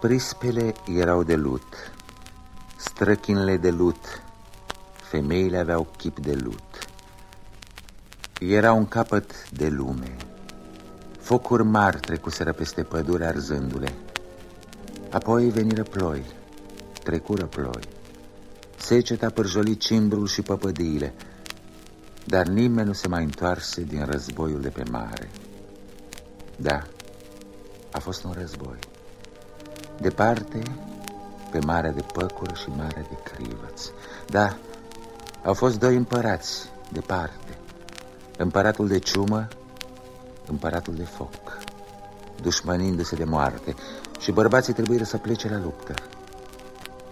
Prispele erau de lut, străchinele de lut, femeile aveau chip de lut. Era un capăt de lume. Focuri mari trecuseră peste pădure arzându-le. Apoi veniră ploi, trecură ploi. Seceta pârjoli cimbrul și păpădiile, dar nimeni nu se mai întoarse din războiul de pe mare. Da, a fost un război. Departe, pe marea de păcură și marea de crivăți. Da, au fost doi împărați, departe. Împăratul de ciumă, împăratul de foc, dușmănindu-se de moarte. Și bărbații trebuie să plece la luptă.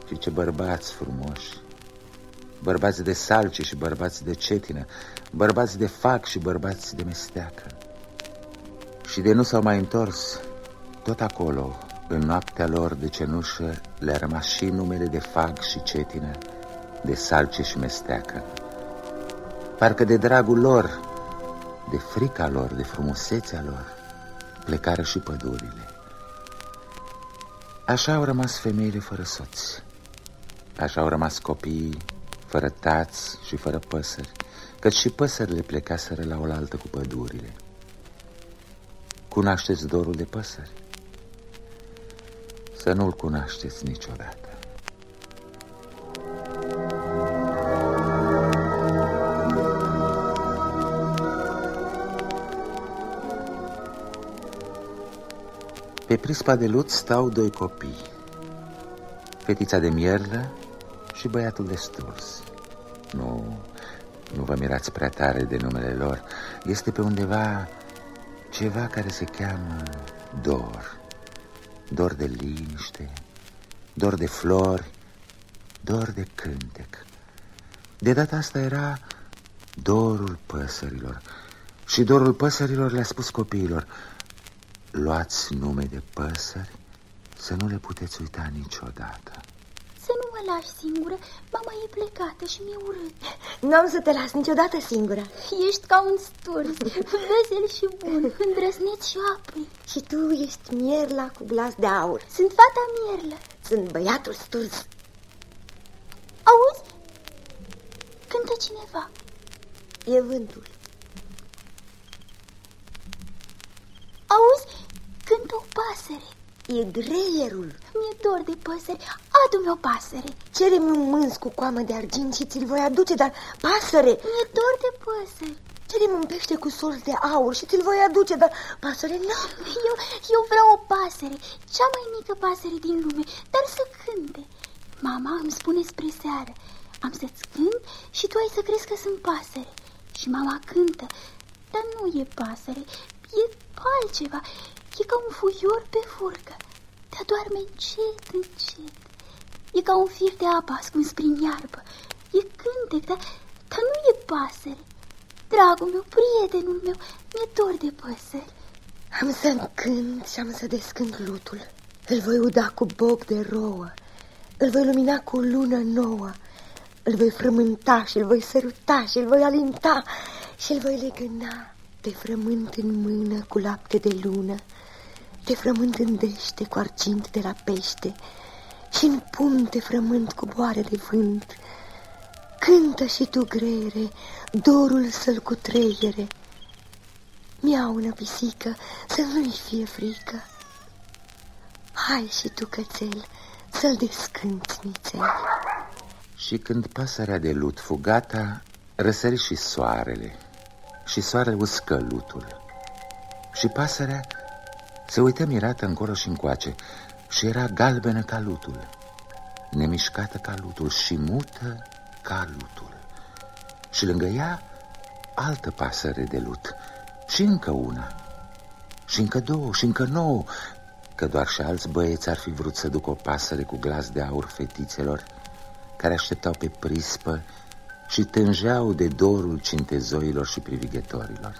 Și ce bărbați frumoși! Bărbați de salce și bărbați de cetină, bărbați de fac și bărbați de mesteacă. Și de nu s-au mai întors, tot acolo, în noaptea lor de cenușă, le-a rămas și numele de fag și cetină, de salce și mesteacă. Parcă de dragul lor, de frica lor, de frumusețea lor, plecară și pădurile. Așa au rămas femeile fără soți, așa au rămas copiii fără tați și fără păsări, căci și păsările plecaseră la oaltă cu pădurile. Cunoașteți dorul de păsări? Să nu-l cunoașteți niciodată. Pe prispa de lut stau doi copii, fetița de mierlă și băiatul de sturs. Nu, nu vă mirați prea tare de numele lor. Este pe undeva ceva care se cheamă dor. Dor de liniște, dor de flori, dor de cântec. De data asta era dorul păsărilor. Și dorul păsărilor le-a spus copiilor, luați nume de păsări să nu le puteți uita niciodată mă lași singură, mama e plecată și mi-e urât. N-am să te las niciodată singură. Ești ca un sturs, vesel și bun, îndrăzneț și apri. Și tu ești mierla cu glas de aur. Sunt fata mierlă. Sunt băiatul sturs. Auzi? Cântă cineva. E vântul. Auzi? Cântă o pasăre. E greierul. Mi-e dor de păsări. Adu-mi o pasăre. Cere-mi un mânz cu coamă de argint și ți-l voi aduce, dar pasăre... Mi-e dor de păsări. Cere-mi un pește cu sorți de aur și ți-l voi aduce, dar pasăre nu. Eu, eu vreau o pasăre, cea mai mică pasăre din lume, dar să cânte. Mama îmi spune spre seară, am să-ți cânt și tu ai să crezi că sunt pasăre. Și mama cântă, dar nu e pasăre, e altceva, e ca un fuior pe furcă. Te doarme încet, încet. E ca un fir de apă ascuns prin iarbă. E cântec, dar, dar nu e pasăre. Dragul meu, prietenul meu, mi-e dor de păsări. Am să cânt și am să descânt lutul. Îl voi uda cu boc de rouă. Îl voi lumina cu lună nouă. Îl voi frământa și îl voi săruta și îl voi alinta și îl voi legăna de frământ în mână cu lapte de lună te frământ în dește cu argint de la pește și în pumn te frământ cu boare de vânt. Cântă și tu, greiere, dorul să-l cutreiere. Miaună pisică, să nu-i fie frică. Hai și tu, cățel, să-l descânți, nițel. Și când pasărea de lut fugata, răsări și soarele, și soarele uscă lutul. Și pasărea se uită mirată încolo și încoace și era galbenă ca lutul, nemișcată ca lutul și mută ca lutul. Și lângă ea altă pasăre de lut și încă una, și încă două, și încă nouă, că doar și alți băieți ar fi vrut să ducă o pasăre cu glas de aur fetițelor, care așteptau pe prispă și tângeau de dorul cintezoilor și privighetorilor.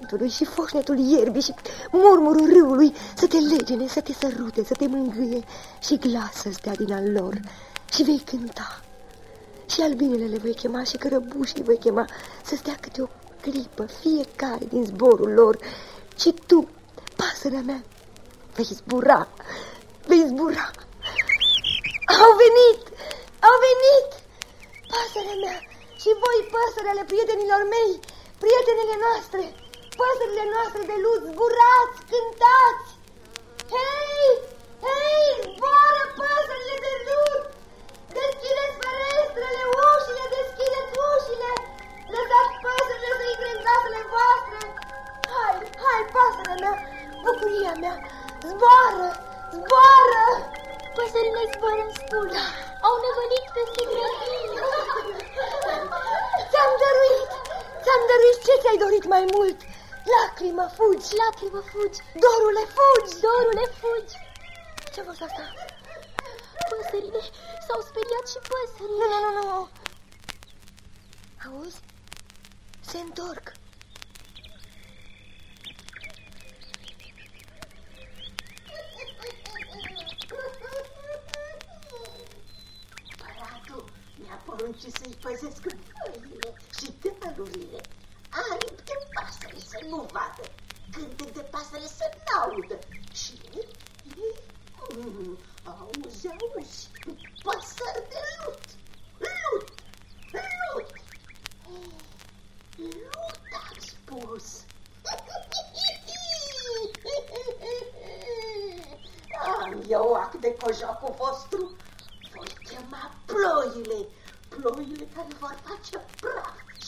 Vântului și foșnetul ierbii și murmurul râului să te legene, să te sărute, să te mângâie și glas să stea din al lor și vei cânta. Și albinele le voi chema și cărăbușii voi chema să stea câte o clipă, fiecare din zborul lor. Și tu, pasărea mea, vei zbura, vei zbura. Au venit, au venit, pasărea mea și voi, păsările prietenilor mei, prietenele noastre, păsările noastre de lut, zburați, cântați. Hei, hei, zboară păsările de lut! Deschideți ferestrele, ușile, deschideți ușile! Lăsați păsările să intre în casele voastre! Hai, hai, pasărea mea, bucuria mea, zboară, zboară! Păsările zboară în spulă, au năvălit peste grădină. Ți-am dăruit, ți-am dăruit ce ți-ai dorit mai mult. Lacrimă, fugi! Lacrimă, fugi! Dorule, fugi! Dorule, fugi! Ce-a fost asta? Păsările, s-au speriat și păsările. Nu, nu, nu, nu. Auzi? Se întorc. Împăratul mi-a poruncit să-i păzesc văile și dealurile. Aripi de pasăre să nu vadă, cântec de pasăre să n-audă. Și mm, auzi, auzi, păsări de lut, lut, lut. Lut am spus. Am eu ac de cojocul vostru. Voi chema ploile, ploile care vor face praf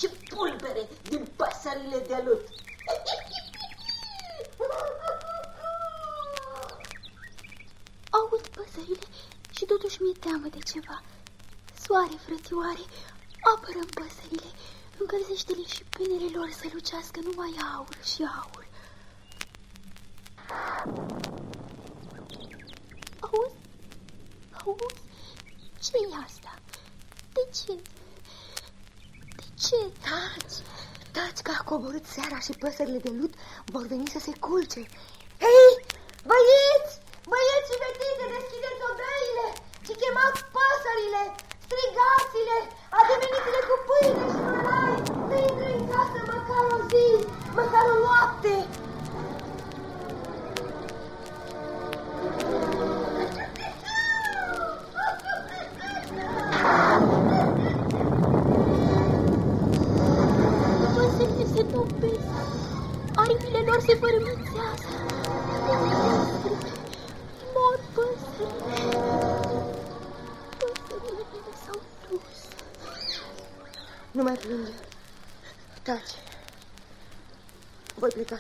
și pulbere din păsările de lut. Aud păsările și totuși mi-e teamă de ceva. Soare, frățioare, apărăm păsările, încălzește-le și penele lor să lucească numai aur și aur. Auzi? Auzi? Ce-i asta? De ce? De ce? Taci, taci că a coborât seara și păsările de lut vor veni să se culce.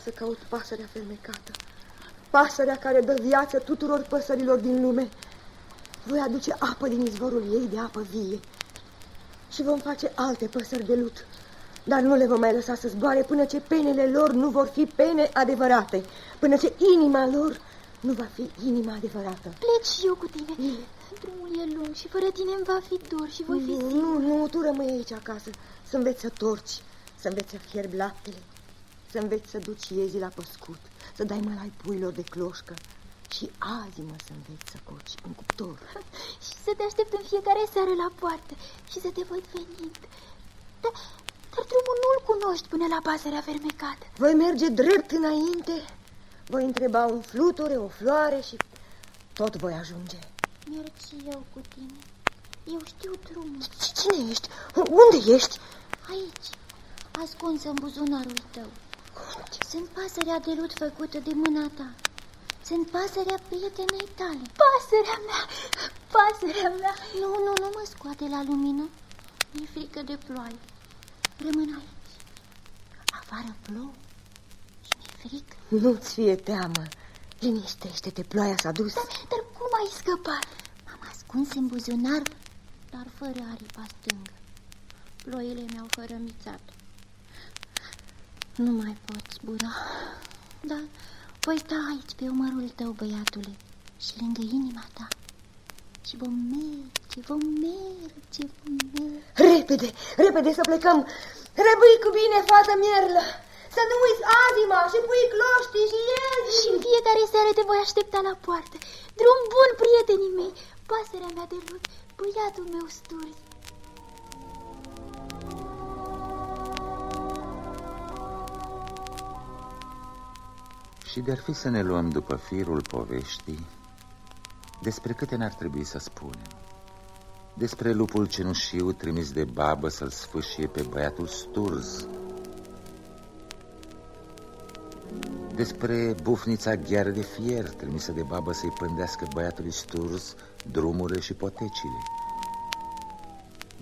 Să caut pasărea fermecată. Pasărea care dă viață tuturor păsărilor din lume. Voi aduce apă din izvorul ei de apă vie. Și vom face alte păsări de lut. Dar nu le vom mai lăsa să zboare până ce penele lor nu vor fi pene adevărate. Până ce inima lor nu va fi inima adevărată. Plec și eu cu tine. Drumul e lung și fără tine îmi va fi dor și voi fi Nu, singur. nu, nu, tu rămâi aici acasă. Să înveți să torci, să înveți să fierbi laptele, să înveți să duci iezii la păscut, să dai mălai puilor de cloșcă. Și azi mă să înveți să coci în cuptor. Și să te aștept în fiecare seară la poartă și să te văd venind. Dar, dar drumul nu-l cunoști până la pasărea fermecată. Voi merge drept înainte, voi întreba un fluture, o floare și tot voi ajunge. Merg și eu cu tine. Eu știu drumul. C- Cine ești? Unde ești? Aici, ascunsă în buzunarul tău. Sunt pasărea de lut făcută de mâna ta. Sunt pasărea prietenei tale. Pasărea mea! Pasărea mea! Nu, nu, nu mă scoate la lumină. Mi-e frică de ploaie. Rămân aici. Afară plouă și mi-e frică. Nu-ți fie teamă. Liniștește-te, ploaia s-a dus. Dar, dar cum ai scăpat? M-am ascuns în buzunar, dar fără aripa stângă. Ploile mi-au fărămițat. Nu mai pot zbura, dar voi sta aici pe umărul tău, băiatule, și lângă inima ta. Și vom merge merge, vom merge, vom merge. Repede, repede să plecăm. Răbâi cu bine, fată mierlă. Să nu uiți azima și pui cloștii și iezi. Și în fiecare seară te voi aștepta la poartă. Drum bun, prietenii mei, pasărea mea de lut, băiatul meu sturz. Și de-ar fi să ne luăm după firul poveștii, despre câte n-ar trebui să spunem. Despre lupul cenușiu trimis de babă să-l sfâșie pe băiatul Sturz. Despre bufnița gheară de fier trimisă de babă să-i pândească băiatului Sturz drumurile și potecile.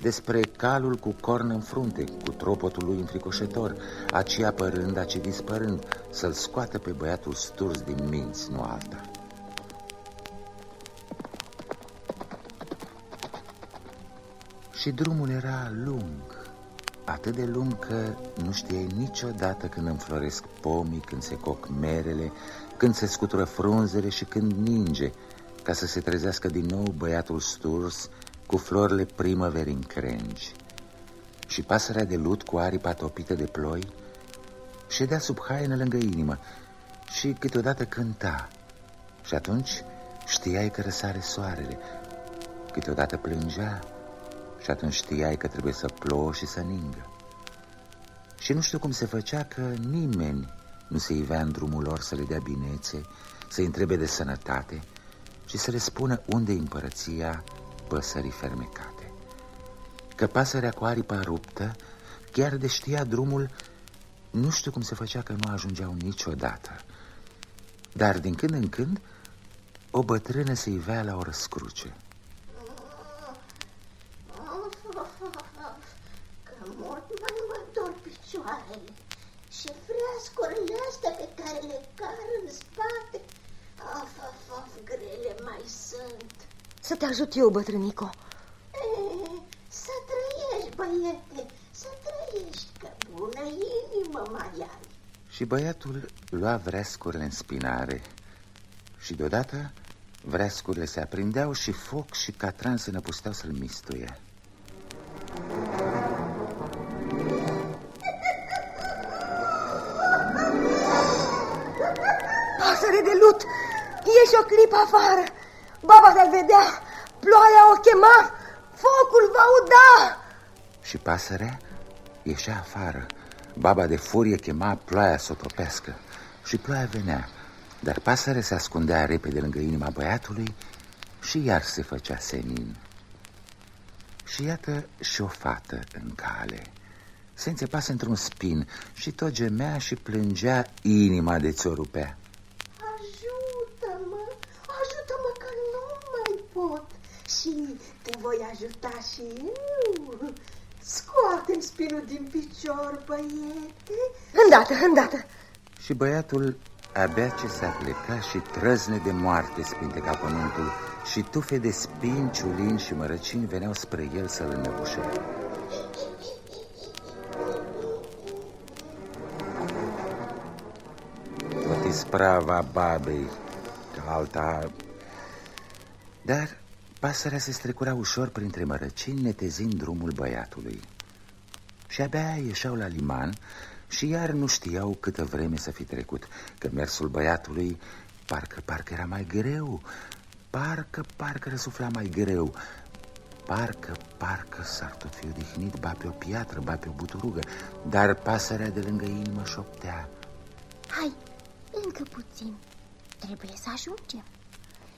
Despre calul cu corn în frunte, cu tropotul lui înfricoșător, aci apărând, aci dispărând, să-l scoată pe băiatul Sturz din minți, nu alta. Și drumul era lung, atât de lung că nu știai niciodată când înfloresc pomii, când se coc merele, când se scutură frunzele și când ninge, ca să se trezească din nou băiatul sturs cu florile primăverii în crengi. Și pasărea de lut cu aripa topită de ploi ședea sub haină lângă inimă și câteodată cânta. Și atunci știai că răsare soarele, câteodată plângea și atunci știai că trebuie să plouă și să ningă. Și nu știu cum se făcea că nimeni nu se ivea în drumul lor să le dea binețe, să-i întrebe de sănătate, ci să le spună unde împărăția păsării fermecate. Că pasărea cu aripa ruptă, chiar de știa drumul, nu știu cum se făcea că nu ajungeau niciodată. Dar din când în când, o bătrână se ivea la o răscruce. picioarele și freascurile astea pe care le car în spate. Of, of, of, grele mai sunt. Să te ajut eu, bătrânico. E, să trăiești, băiete, să trăiești, că bună inimă mai ai. Și băiatul lua vreascurile în spinare și deodată vreascurile se aprindeau și foc și catran se năpusteau să-l mistuie. Ieși o clipă afară. Baba te vedea, ploaia o chema, focul va uda. Și pasărea ieșea afară. Baba de furie chema ploaia să o topească. Și ploaia venea, dar pasărea se ascundea repede lângă inima băiatului și iar se făcea senin. Și iată și o fată în cale. Se înțepase într-un spin și tot gemea și plângea inima de ți-o rupea. Și te voi ajuta și eu. Scoatem spinul din picior, băiete. Îndată, îndată. Și băiatul abia ce s-a plecat și trăzne de moarte spinte ca pământul și tufe de spin, ciulini și mărăcini veneau spre el să-l înăbușe. Tot isprava babei, ca alta... Dar Pasărea se strecura ușor printre mărăcini, netezind drumul băiatului. Și abia ieșeau la liman și iar nu știau câtă vreme să fi trecut, că mersul băiatului parcă, parcă era mai greu, parcă, parcă răsufla mai greu, parcă, parcă s-ar tot fi odihnit, ba pe o piatră, ba pe o buturugă, dar pasărea de lângă inimă șoptea. Hai, încă puțin, trebuie să ajungem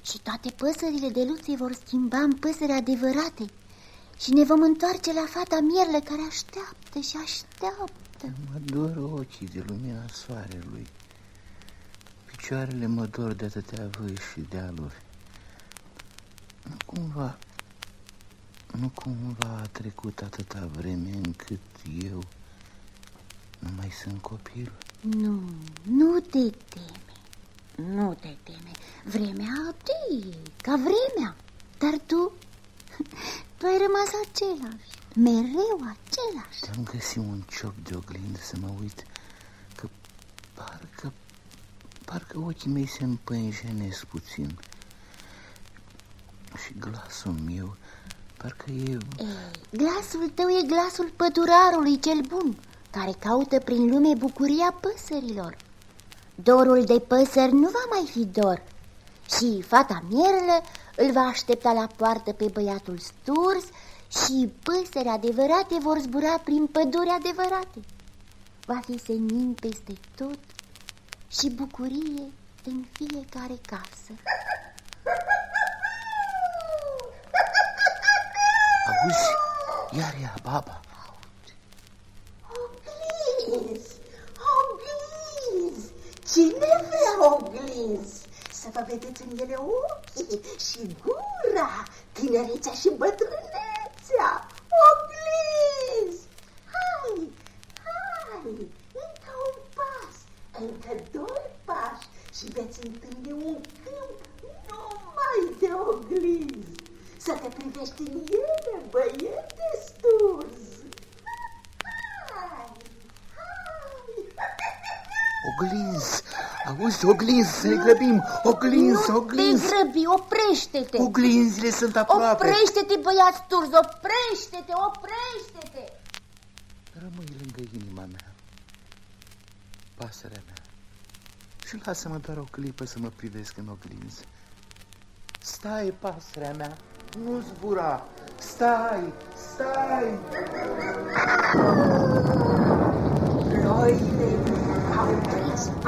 și toate păsările de lut se vor schimba în păsări adevărate și ne vom întoarce la fata mierlă care așteaptă și așteaptă. Mă dor ochii de lumina soarelui. Picioarele mă dor de atâtea vâi și dealuri. Nu cumva, nu cumva a trecut atâta vreme încât eu nu mai sunt copil? Nu, nu te teme. Nu te teme, vremea te ca vremea, dar tu, tu ai rămas același, mereu același. Am găsit un cioc de oglindă să mă uit, că parcă, parcă ochii mei se împânjenesc puțin și glasul meu Parcă eu... Ei, glasul tău e glasul pădurarului cel bun, care caută prin lume bucuria păsărilor. Dorul de păsări nu va mai fi dor și fata mierlă îl va aștepta la poartă pe băiatul sturs și păsări adevărate vor zbura prin păduri adevărate. Va fi senin peste tot și bucurie în fiecare casă. Auzi? Iar ea, baba. Cine vrea oglinz? Să vă vedeți în ele ochii și gura, tinerețea și bătrânețea. Oglinz! Hai, hai, încă un pas, încă doi pași și veți întâlni un câmp numai de oglinz. Să te privești în ele, băiete sturs. Hai, hai. Oglinz, auzi, oglinz, să ne grăbim, oglinz, nu oglinz. te grăbi, oprește-te! Oglinzile sunt aproape. Oprește-te, băiat sturs, oprește-te, oprește-te! Rămâi lângă inima mea, pasărea mea, și lasă-mă doar o clipă să mă privesc în oglinz. Stai, pasărea mea, nu zbura, stai, stai.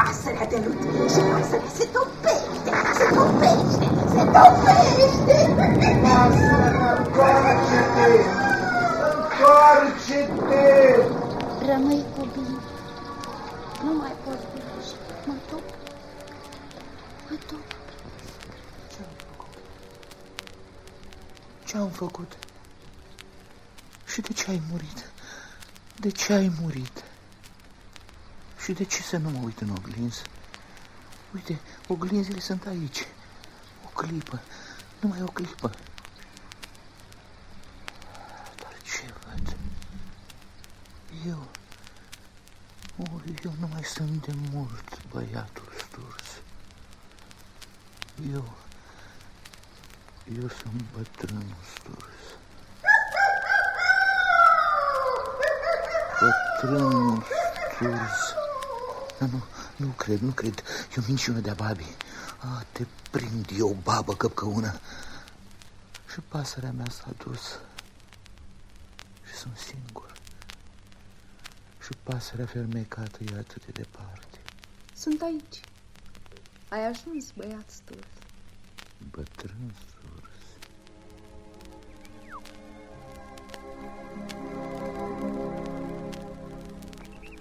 Pasărea de lut și pasărea se topește, se topește, se topește. Pasărea mea, întoarce-te, întoarce-te. Rămâi cu bine. Nu mai pot gândește. Mă top. Mă top. Ce-am făcut? Și de ce ai murit? De ce ai murit? Și de ce să nu mă uit în oglinz? Uite, oglinzile sunt aici. O clipă, numai o clipă. Dar ce văd? Eu... Oh, eu nu mai sunt de mult băiatul sturs. Eu... Eu sunt bătrânul sturs. Bătrânul sturs. Nu, nu, nu cred, nu cred. E o minciună de-a babii. Ah, te prind eu, babă căpcăună. Și pasărea mea s-a dus. Și sunt singur. Și pasărea fermecată e atât de departe. Sunt aici. Ai ajuns, băiat sturs. Bătrân sturs.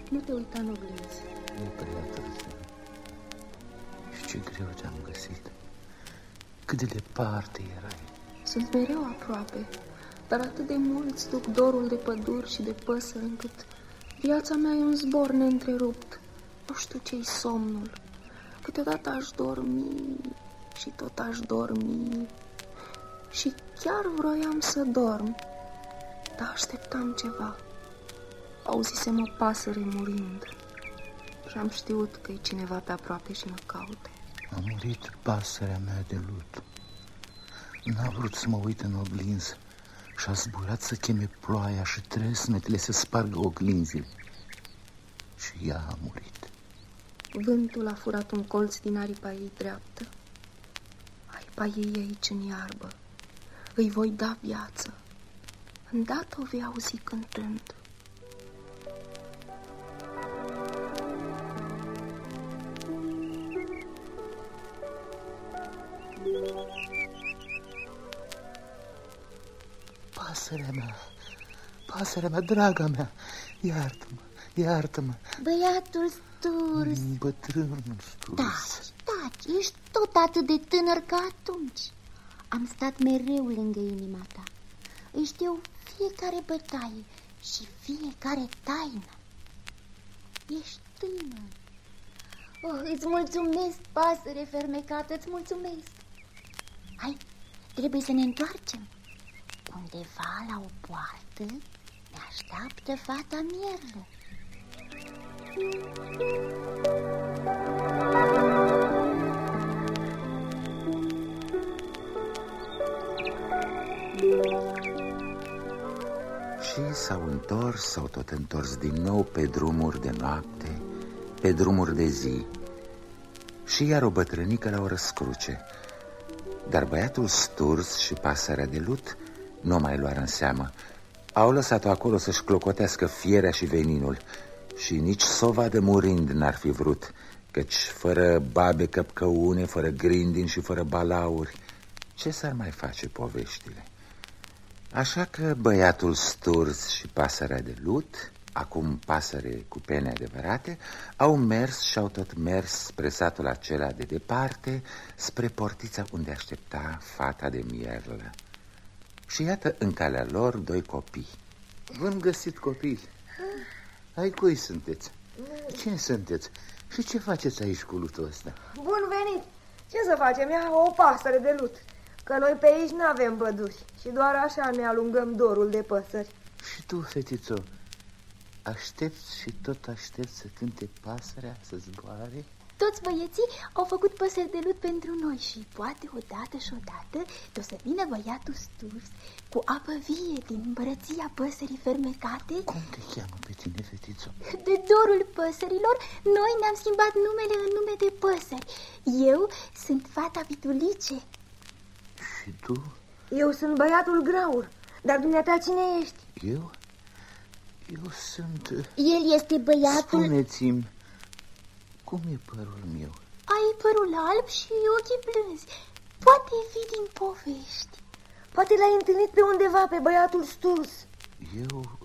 Nu te uita în oglinzi. E prea târziu. Și ce greu te-am găsit. Cât de departe erai. Sunt mereu aproape, dar atât de mulți duc dorul de păduri și de păsări încât viața mea e un zbor neîntrerupt. Nu știu ce-i somnul. Câteodată aș dormi și tot aș dormi. Și chiar vroiam să dorm, dar așteptam ceva. Auzisem o pasăre murind și am știut că e cineva pe aproape și mă caută. A murit pasărea mea de lut. N-a vrut să mă uit în oglinz și a zburat să cheme ploaia și tresnetele să spargă oglinzile. Și ea a murit. Vântul a furat un colț din aripa ei dreaptă. Aripa ei e aici în iarbă. Îi voi da viață. Îndată o vei auzi cântând. Pasărea mea, pasărea mea, draga mea, iartă-mă, iartă-mă, Băiatul sturs. bătrânul sturs. Taci, taci, ești tot atât de tânăr ca atunci. Am stat mereu lângă inima ta. Îi știu fiecare bătaie și fiecare taină. Ești tânăr. Oh, îți mulțumesc, pasăre fermecată, îți mulțumesc. Hai, trebuie să ne întoarcem. Undeva la o poartă ne așteaptă fata mierlă. Și s-au întors, s-au tot întors din nou pe drumuri de noapte, pe drumuri de zi. Și iar o bătrânică la o răscruce. Dar băiatul sturs și pasărea de lut nu mai luară în seamă. Au lăsat-o acolo să-și clocotească fierea și veninul și nici sova de murind n-ar fi vrut, căci fără babe căpcăune, fără grindin și fără balauri, ce s-ar mai face poveștile? Așa că băiatul sturs și pasărea de lut, acum pasăre cu pene adevărate, au mers și au tot mers spre satul acela de departe, spre portița unde aștepta fata de mierlă. Și iată în calea lor doi copii. V-am găsit copii. Ai cui sunteți? Cine sunteți? Și ce faceți aici cu lutul ăsta? Bun venit! Ce să facem? Ia o pasăre de lut. Că noi pe aici nu avem păduri și doar așa ne alungăm dorul de păsări. Și tu, fetițo, aștepți și tot aștepți să cânte pasărea, să zboare? Toți băieții au făcut păsări de lut pentru noi și poate odată și odată o să vină băiatul sturs cu apă vie din împărăția păsării fermecate. Cum te cheamă pe tine, fetițo? De dorul păsărilor, noi ne-am schimbat numele în nume de păsări. Eu sunt fata Vitulice. Și tu? Eu sunt băiatul Graur, dar dumneata cine ești? Eu? Eu sunt... El este băiatul... Spuneți-mi, cum e părul meu? Ai părul alb și ochii blânzi. Poate fi din povești. Poate l-ai întâlnit pe undeva pe băiatul sturs. Eu...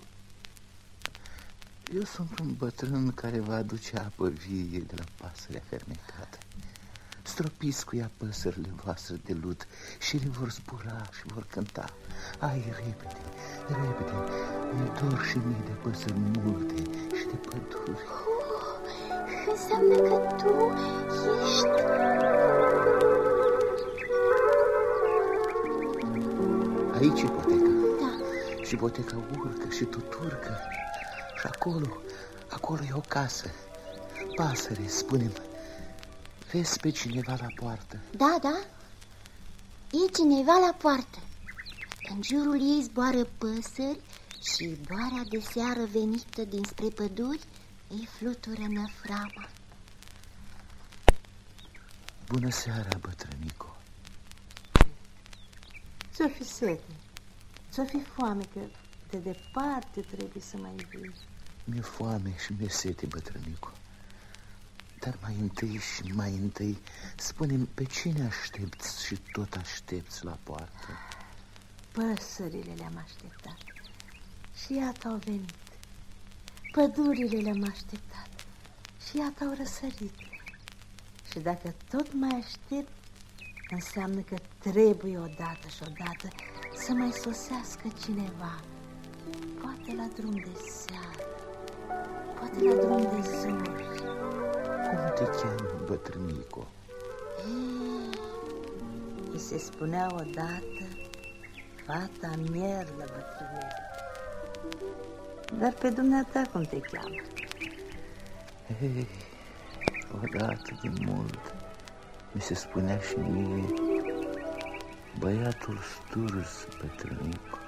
Eu sunt un bătrân care va aduce apă vie de la pasărea fermecată. Stropiți cu ea păsările voastre de lut și le vor zbura și vor cânta. Ai, repede, repede, mi dor și mie de păsări multe și de păduri. Oh, înseamnă că tu ești... Aici e poteca. Da. Și poteca urcă și tot urcă. Și acolo, acolo e o casă. Pasăre, spune-mi, vezi pe cineva la poartă? Da, da. E cineva la poartă. În jurul ei zboară păsări și boarea de seară venită dinspre păduri îi flutură năframa. Bună seara, bătrânico. Ți-o fi sete, ți-o fi foame, că de departe trebuie să mai vii. Mi-e foame și mi-e sete, bătrânico. Dar mai întâi și mai întâi spune pe cine aștepți și tot aștepți la poartă? Păsările le-am așteptat și iată au venit. Pădurile le-am așteptat și iată au răsărit. Și dacă tot mai aștept, înseamnă că trebuie odată și odată să mai sosească cineva. Poate la drum de seară, poate la drum de zori. Cum te cheamă, bătrânico? Ei, îi se spunea odată fata mierlă bătrânele. Dar pe dumneata cum te cheamă? Ei, odată de mult mi se spunea și mie băiatul sturs, bătrânico.